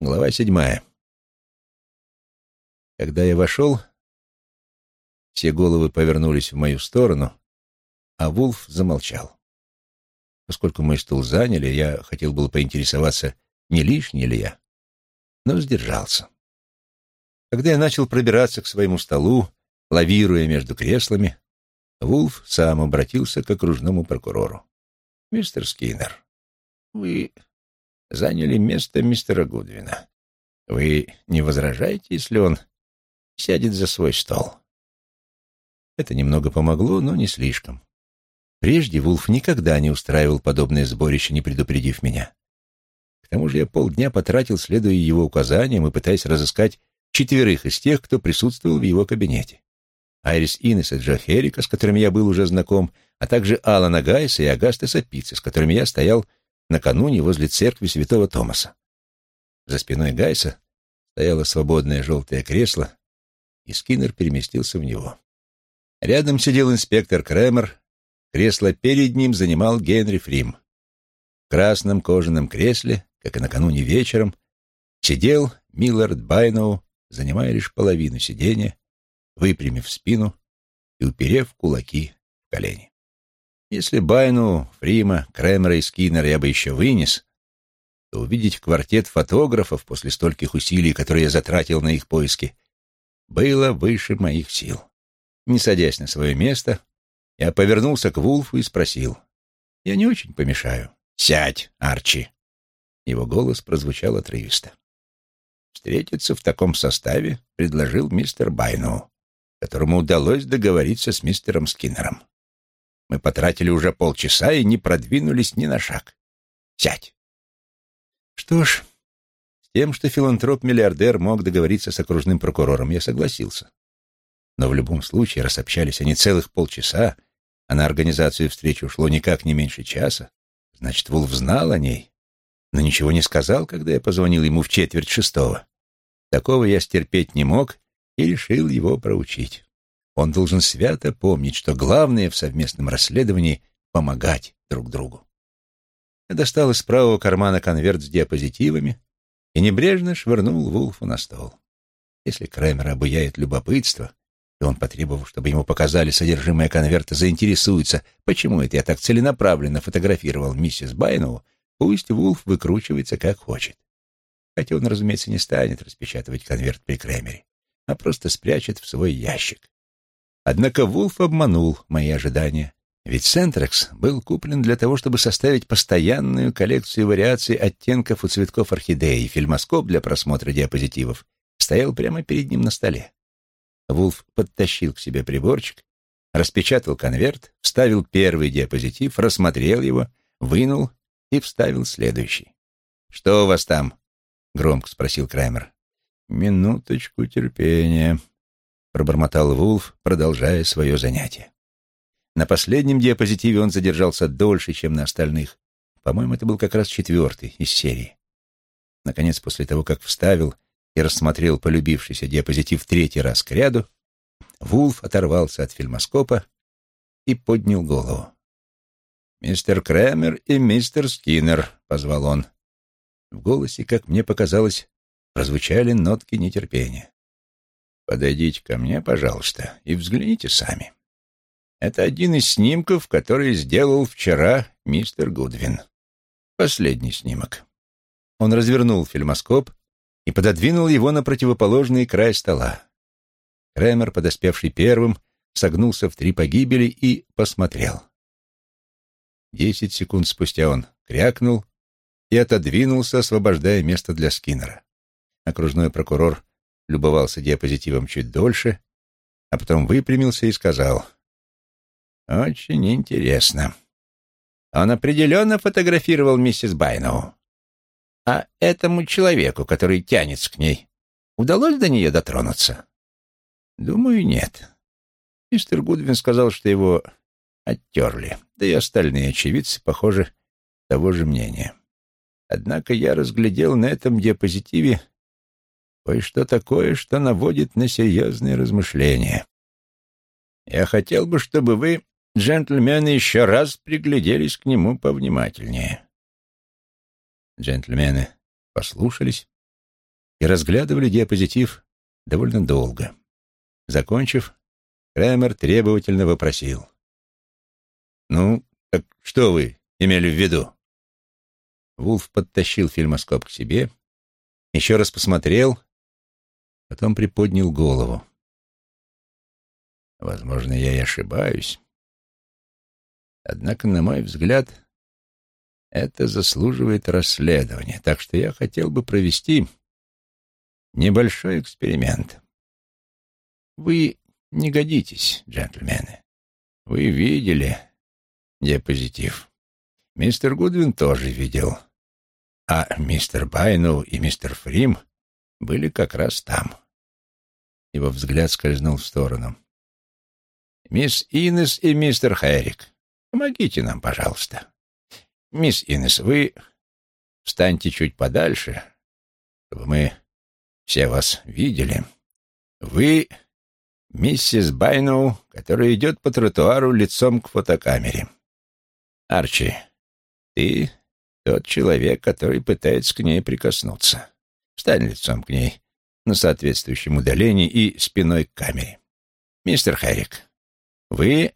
Глава седьмая. Когда я вошел, все головы повернулись в мою сторону, а Вулф замолчал. Поскольку мой стул заняли, я хотел было поинтересоваться, не лишний ли я, но сдержался. Когда я начал пробираться к своему столу, лавируя между креслами, Вулф сам обратился к окружному прокурору. «Мистер Скиннер, вы заняли место мистера Гудвина. Вы не возражаете, если он сядет за свой стол?» Это немного помогло, но не слишком. Прежде Вулф никогда не устраивал подобное сборище, не предупредив меня. К тому же я полдня потратил, следуя его указаниям и пытаясь разыскать четверых из тех, кто присутствовал в его кабинете. Айрис Иннес и Джо Херрика, с которыми я был уже знаком, а также Алана Гайса и Агастеса Пиццы, с которыми я стоял накануне возле церкви святого Томаса. За спиной Гайса стояло свободное желтое кресло, и Скиннер переместился в него. Рядом сидел инспектор Кремер, кресло перед ним занимал Генри Фрим. В красном кожаном кресле, как и накануне вечером, сидел Миллард Байноу, занимая лишь половину сидения, выпрямив спину и уперев кулаки в колени. Если Байну, Фрима, Кремера и Скиннера я бы еще вынес, то увидеть квартет фотографов после стольких усилий, которые я затратил на их поиски, было выше моих сил. Не садясь на свое место, я повернулся к Вулфу и спросил. «Я не очень помешаю». «Сядь, Арчи!» Его голос прозвучал отрывисто. Встретиться в таком составе предложил мистер Байну, которому удалось договориться с мистером Скиннером. Мы потратили уже полчаса и не продвинулись ни на шаг. Сядь. Что ж, с тем, что филантроп-миллиардер мог договориться с окружным прокурором, я согласился. Но в любом случае, раз общались они целых полчаса, а на организацию встречи ушло никак не меньше часа, значит, Вулф знал о ней, но ничего не сказал, когда я позвонил ему в четверть шестого. Такого я стерпеть не мог и решил его проучить. Он должен свято помнить, что главное в совместном расследовании — помогать друг другу. Я достал из правого кармана конверт с диапозитивами и небрежно швырнул Вулфу на стол. Если Кремер обуяет любопытство, и он, потребовал, чтобы ему показали содержимое конверта, заинтересуется, почему это я так целенаправленно фотографировал миссис Байнову, пусть Вулф выкручивается как хочет. Хотя он, разумеется, не станет распечатывать конверт при Кремере, а просто спрячет в свой ящик. Однако Вулф обманул мои ожидания. Ведь Сентрекс был куплен для того, чтобы составить постоянную коллекцию вариаций оттенков у цветков орхидеи, фильмоскоп для просмотра диапозитивов стоял прямо перед ним на столе. Вулф подтащил к себе приборчик, распечатал конверт, вставил первый диапозитив, рассмотрел его, вынул и вставил следующий. «Что у вас там?» — громко спросил Краймер. «Минуточку терпения», — пробормотал Вулф, продолжая свое занятие. На последнем диапозитиве он задержался дольше, чем на остальных. По-моему, это был как раз четвертый из серии. Наконец, после того, как вставил и рассмотрел полюбившийся диапозитив третий раз к ряду, Вулф оторвался от фильмоскопа и поднял голову. «Мистер Крэмер и мистер Скиннер», — позвал он. В голосе, как мне показалось, прозвучали нотки нетерпения. Подойдите ко мне, пожалуйста, и взгляните сами. Это один из снимков, который сделал вчера мистер Гудвин. Последний снимок. Он развернул фильмоскоп и пододвинул его на противоположный край стола. Кремер, подоспевший первым, согнулся в три погибели и посмотрел. Десять секунд спустя он крякнул и отодвинулся, освобождая место для Скиннера. Окружной прокурор любовался диапозитивом чуть дольше, а потом выпрямился и сказал, «Очень интересно. Он определенно фотографировал миссис Байноу. А этому человеку, который тянется к ней, удалось до нее дотронуться?» «Думаю, нет. Мистер Гудвин сказал, что его оттерли, да и остальные очевидцы, похоже, того же мнения. Однако я разглядел на этом диапозитиве кое-что такое, что наводит на серьезные размышления. Я хотел бы, чтобы вы, джентльмены, еще раз пригляделись к нему повнимательнее. Джентльмены послушались и разглядывали диапозитив довольно долго. Закончив, Кремер требовательно вопросил. «Ну, так что вы имели в виду?» Вулф подтащил фильмоскоп к себе, еще раз посмотрел, потом приподнял голову. Возможно, я и ошибаюсь. Однако, на мой взгляд, это заслуживает расследования, так что я хотел бы провести небольшой эксперимент. Вы не годитесь, джентльмены. Вы видели диапозитив. Мистер Гудвин тоже видел. А мистер Байноу и мистер Фрим были как раз там. Его взгляд скользнул в сторону. «Мисс Инес и мистер Хэрик, помогите нам, пожалуйста. Мисс Инес, вы встаньте чуть подальше, чтобы мы все вас видели. Вы миссис Байноу, которая идет по тротуару лицом к фотокамере. Арчи, ты тот человек, который пытается к ней прикоснуться. Встань лицом к ней на соответствующем удалении и спиной к камере. Мистер Хэрик, вы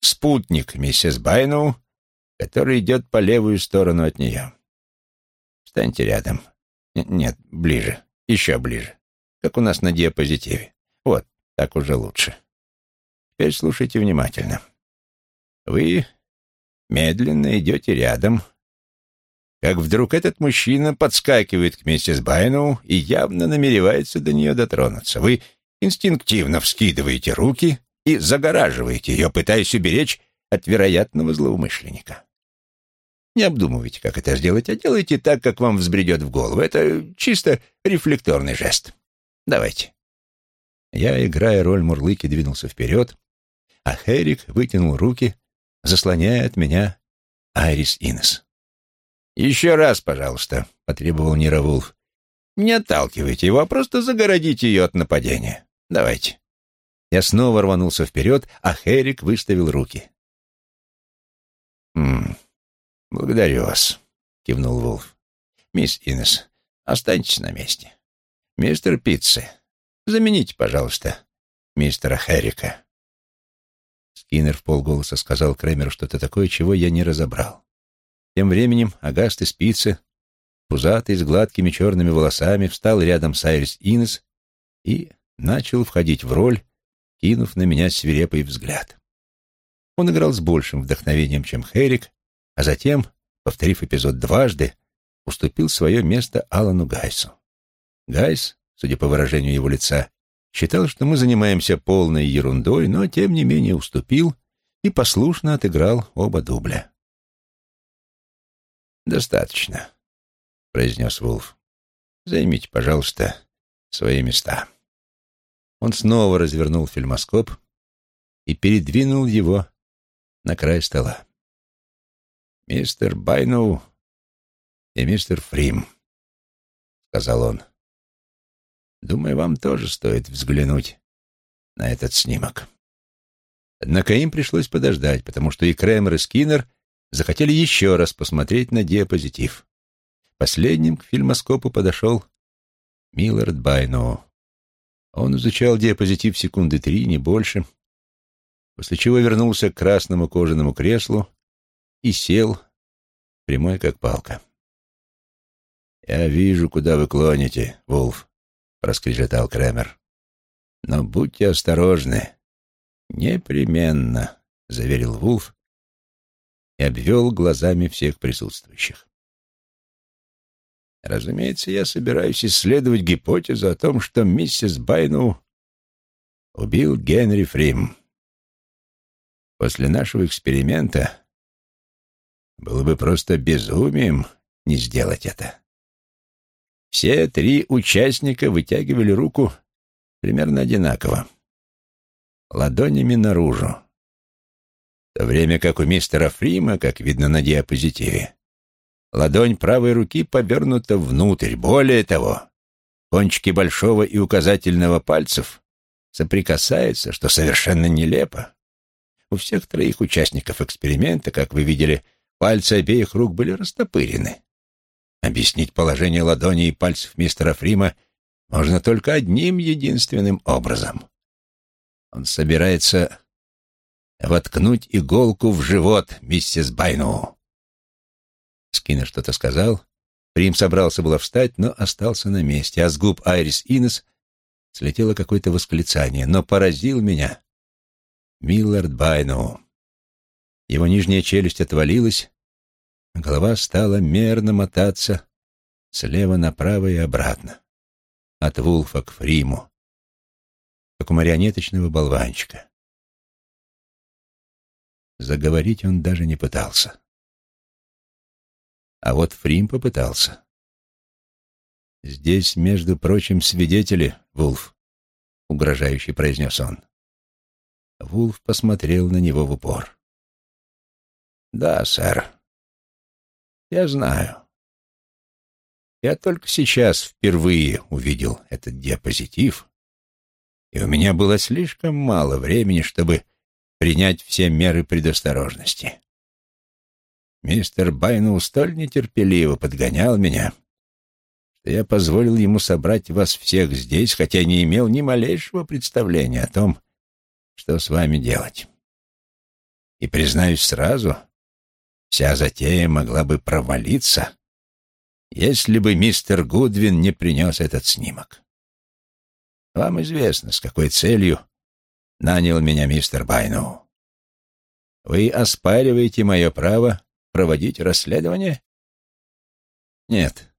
спутник миссис Байноу, который идет по левую сторону от нее. Встаньте рядом. Нет, ближе, еще ближе, как у нас на диапозитиве. Вот, так уже лучше. Теперь слушайте внимательно. Вы медленно идете рядом, как вдруг этот мужчина подскакивает к миссис Байноу и явно намеревается до нее дотронуться. Вы инстинктивно вскидываете руки и загораживаете ее, пытаясь уберечь от вероятного злоумышленника. Не обдумывайте, как это сделать, а делайте так, как вам взбредет в голову. Это чисто рефлекторный жест. Давайте. Я, играя роль Мурлыки, двинулся вперед, а Херик вытянул руки, заслоняя от меня Айрис Инес. «Еще раз, пожалуйста», — потребовал Нировулф. «Не отталкивайте его, а просто загородите ее от нападения. Давайте». Я снова рванулся вперед, а Херик выставил руки. «М «Благодарю вас», — кивнул Вулф. «Мисс Инес, останьтесь на месте. Мистер Питцы, замените, пожалуйста, мистера Херрика». Скиннер в полголоса сказал Крэмеру что-то такое, чего я не разобрал. Тем временем Агаст из Пиццы, пузатый, с гладкими черными волосами, встал рядом с Айрис Инес и начал входить в роль, кинув на меня свирепый взгляд. Он играл с большим вдохновением, чем Херик, а затем, повторив эпизод дважды, уступил свое место Алану Гайсу. Гайс, судя по выражению его лица, считал, что мы занимаемся полной ерундой, но, тем не менее, уступил и послушно отыграл оба дубля. «Достаточно», — произнес Вулф. «Займите, пожалуйста, свои места». Он снова развернул фильмоскоп и передвинул его на край стола мистер Байноу и мистер Фрим», — сказал он. «Думаю, вам тоже стоит взглянуть на этот снимок». Однако им пришлось подождать, потому что и Кремер, и Скиннер захотели еще раз посмотреть на диапозитив. Последним к фильмоскопу подошел Миллард Байноу. Он изучал диапозитив секунды три, не больше, после чего вернулся к красному кожаному креслу и сел, прямой как палка. «Я вижу, куда вы клоните, Вулф», — проскрежетал Кремер. «Но будьте осторожны». «Непременно», — заверил Вулф обвел глазами всех присутствующих. «Разумеется, я собираюсь исследовать гипотезу о том, что миссис Байну убил Генри Фрим. После нашего эксперимента было бы просто безумием не сделать это. Все три участника вытягивали руку примерно одинаково, ладонями наружу. В то время как у мистера Фрима, как видно на диапозитиве, ладонь правой руки повернута внутрь. Более того, кончики большого и указательного пальцев соприкасаются, что совершенно нелепо. У всех троих участников эксперимента, как вы видели, Пальцы обеих рук были растопырены. Объяснить положение ладони и пальцев мистера Фрима можно только одним единственным образом. Он собирается воткнуть иголку в живот миссис Байну. Скиннер что-то сказал. Прим собрался было встать, но остался на месте, а с губ Айрис Инес слетело какое-то восклицание, но поразил меня Миллард Байну. Его нижняя челюсть отвалилась, голова стала мерно мотаться слева направо и обратно, от Вулфа к Фриму, как у марионеточного болванчика. Заговорить он даже не пытался. А вот Фрим попытался. «Здесь, между прочим, свидетели, Вулф», — угрожающе произнес он. Вулф посмотрел на него в упор. «Да, сэр. Я знаю. Я только сейчас впервые увидел этот диапозитив, и у меня было слишком мало времени, чтобы принять все меры предосторожности. Мистер Байнул столь нетерпеливо подгонял меня, что я позволил ему собрать вас всех здесь, хотя не имел ни малейшего представления о том, что с вами делать. И, признаюсь сразу, вся затея могла бы провалиться, если бы мистер Гудвин не принес этот снимок. Вам известно, с какой целью нанял меня мистер Байноу. Вы оспариваете мое право проводить расследование? Нет,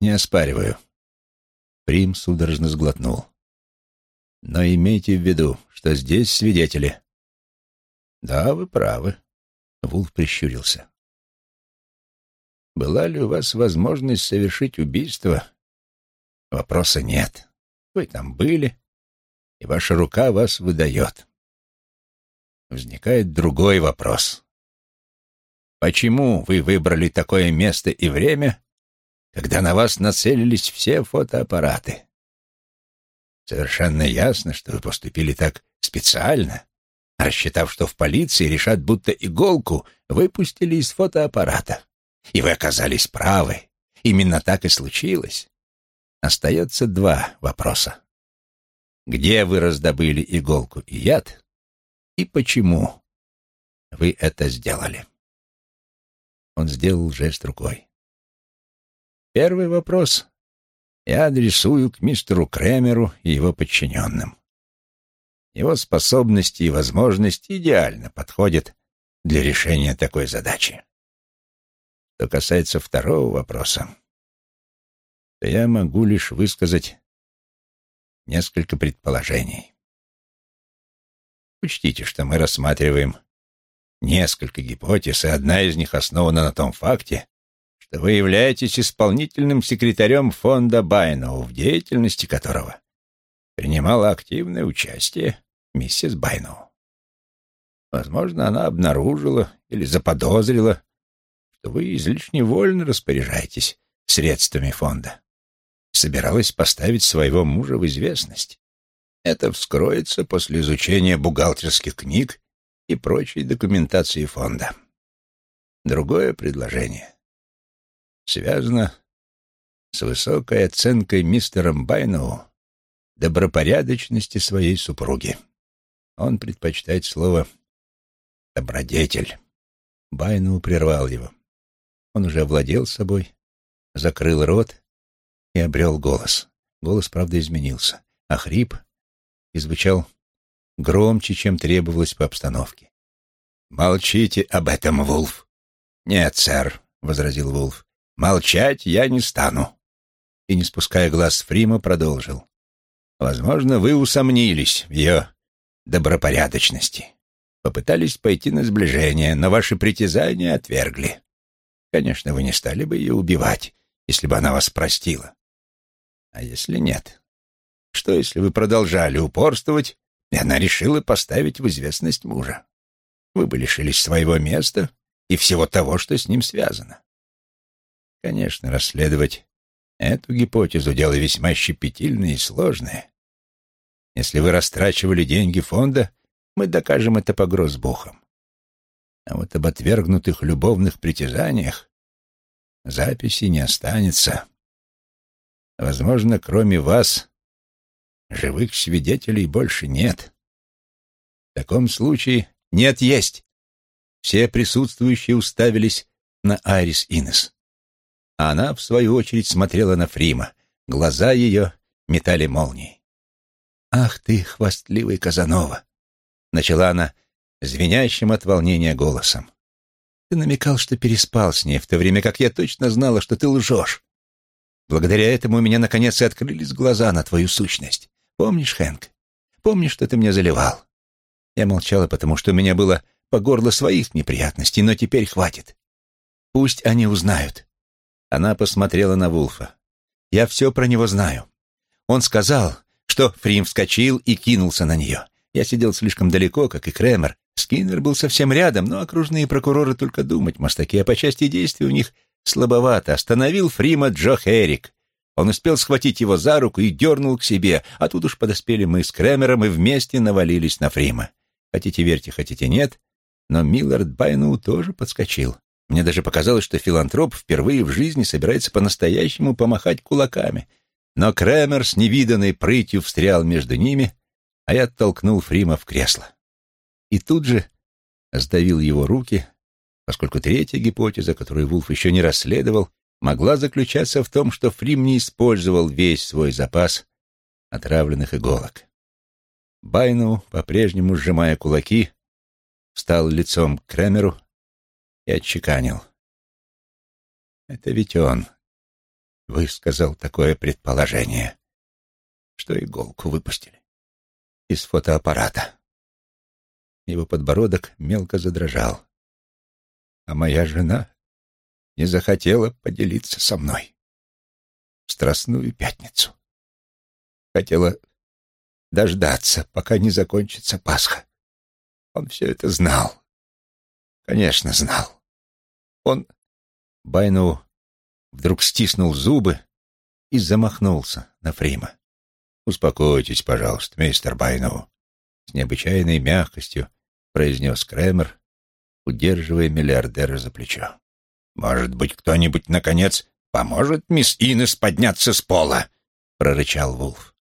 не оспариваю. Прим судорожно сглотнул. Но имейте в виду, что здесь свидетели. Да, вы правы. Вулф прищурился. Была ли у вас возможность совершить убийство? Вопроса нет. Вы там были, и ваша рука вас выдает. Возникает другой вопрос. Почему вы выбрали такое место и время, когда на вас нацелились все фотоаппараты? Совершенно ясно, что вы поступили так специально, рассчитав, что в полиции решат, будто иголку выпустили из фотоаппарата. И вы оказались правы. Именно так и случилось. Остается два вопроса где вы раздобыли иголку и яд, и почему вы это сделали. Он сделал жест рукой. Первый вопрос я адресую к мистеру Кремеру и его подчиненным. Его способности и возможности идеально подходят для решения такой задачи. Что касается второго вопроса, то я могу лишь высказать несколько предположений. Учтите, что мы рассматриваем несколько гипотез, и одна из них основана на том факте, что вы являетесь исполнительным секретарем фонда Байноу, в деятельности которого принимала активное участие миссис Байноу. Возможно, она обнаружила или заподозрила, что вы излишне вольно распоряжаетесь средствами фонда собиралась поставить своего мужа в известность. Это вскроется после изучения бухгалтерских книг и прочей документации фонда. Другое предложение связано с высокой оценкой мистером Байноу добропорядочности своей супруги. Он предпочитает слово «добродетель». Байноу прервал его. Он уже овладел собой, закрыл рот и обрел голос. Голос, правда, изменился, а хрип и звучал громче, чем требовалось по обстановке. «Молчите об этом, Вулф». «Нет, сэр», — возразил Вулф, — «молчать я не стану». И, не спуская глаз с Фрима, продолжил. «Возможно, вы усомнились в ее добропорядочности. Попытались пойти на сближение, но ваши притязания отвергли. Конечно, вы не стали бы ее убивать, если бы она вас простила. А если нет? Что, если вы продолжали упорствовать, и она решила поставить в известность мужа? Вы бы лишились своего места и всего того, что с ним связано. Конечно, расследовать эту гипотезу — дело весьма щепетильное и сложное. Если вы растрачивали деньги фонда, мы докажем это по грозбухам. А вот об отвергнутых любовных притязаниях записи не останется. Возможно, кроме вас, живых свидетелей больше нет. В таком случае нет есть. Все присутствующие уставились на Айрис Инес. А она, в свою очередь, смотрела на Фрима. Глаза ее метали молнии. «Ах ты, хвастливый Казанова!» — начала она звенящим от волнения голосом. «Ты намекал, что переспал с ней, в то время как я точно знала, что ты лжешь. Благодаря этому у меня, наконец, и открылись глаза на твою сущность. Помнишь, Хэнк? Помнишь, что ты мне заливал? Я молчала, потому что у меня было по горло своих неприятностей, но теперь хватит. Пусть они узнают. Она посмотрела на Вулфа. Я все про него знаю. Он сказал, что Фрим вскочил и кинулся на нее. Я сидел слишком далеко, как и Кремер. Скиннер был совсем рядом, но окружные прокуроры только думать мастаки, а по части действий у них слабовато. Остановил Фрима Джо Херик. Он успел схватить его за руку и дернул к себе, а тут уж подоспели мы с Кремером и вместе навалились на Фрима. Хотите верьте, хотите нет, но Миллард Байноу тоже подскочил. Мне даже показалось, что филантроп впервые в жизни собирается по-настоящему помахать кулаками. Но Кремер с невиданной прытью встрял между ними, а я оттолкнул Фрима в кресло. И тут же сдавил его руки, поскольку третья гипотеза, которую Вулф еще не расследовал, могла заключаться в том, что Фрим не использовал весь свой запас отравленных иголок. Байну, по-прежнему сжимая кулаки, встал лицом к Кремеру и отчеканил. «Это ведь он высказал такое предположение, что иголку выпустили из фотоаппарата». Его подбородок мелко задрожал. «А моя жена не захотела поделиться со мной в Страстную Пятницу. Хотела дождаться, пока не закончится Пасха. Он все это знал. Конечно, знал. Он... Байну вдруг стиснул зубы и замахнулся на Фрима. «Успокойтесь, пожалуйста, мистер Байну», — с необычайной мягкостью произнес Кремер, удерживая миллиардера за плечо. «Может быть, кто-нибудь, наконец, поможет мисс Инес подняться с пола?» — прорычал Вулф.